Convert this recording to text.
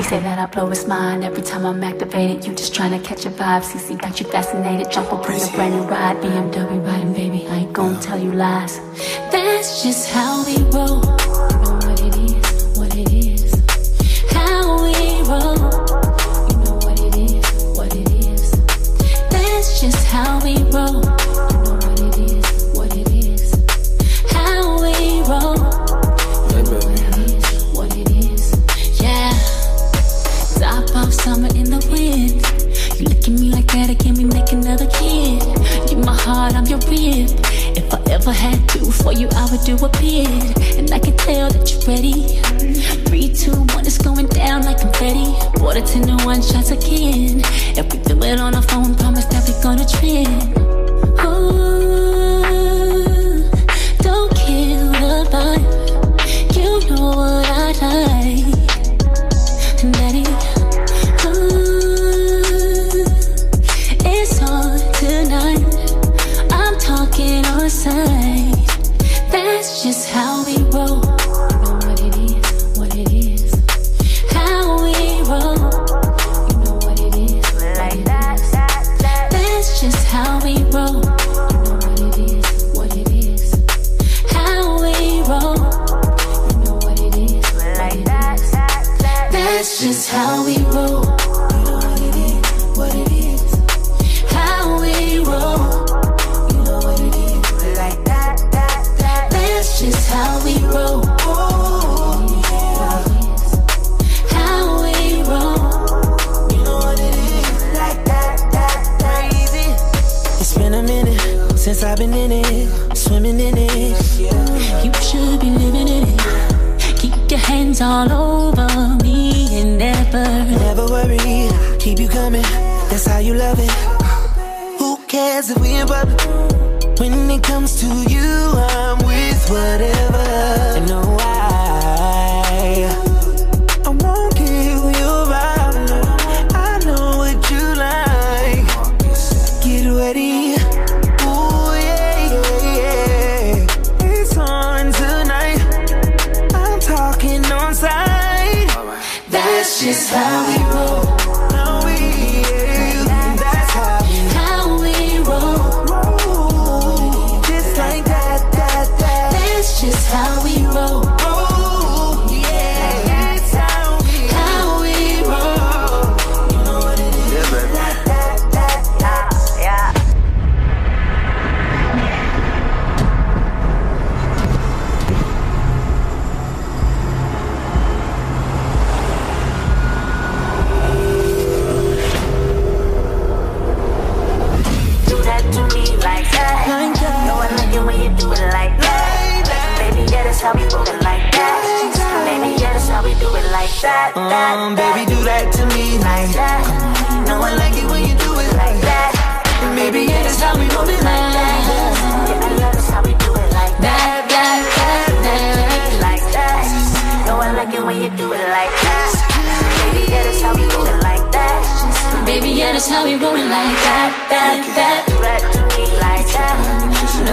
He say that I blow his mind every time I'm activated. You just trying to catch a vibe. CC got you fascinated. Jump up in a brand new ride. BMW riding, baby. I ain't gonna tell you lies. That's just how we roll. You know what it is, I had to for you, I would do a bid. And I can tell that you're ready. Three, two, one, it's going down like confetti. Water ten to one shots again. If we do it on the phone, promise that we're gonna trend. Ooh, don't kill the vibe. You know what I like. On tonight. I'm talking on That's just how we roll. You know what it is, what it is. How we roll. You know what it is, what it is. That's just how we roll. You know what it is, what it is. How we roll. You know what it is, what it is. That's just how we roll. Since I've been in it, swimming in it. You should be living in it. Keep your hands all over me and never. Never worry, keep you coming. That's how you love it. Who cares if we in public? When it comes to you, I'm with whatever. Just how we roll. Now we, that's how we How we roll. roll. Just like that, that, that. That's just how we that. Um, baby, do that to me like that. No, I like it when you do it like that. And that's how we it like that. Yeah, I love that's how we do it like that. That, that, that, that. Like that. No, I like it when you do it like that. Baby, yeah, that's how we roll it like that. Baby, yeah, that's how we roll it like that, that, that. Do that to me like that.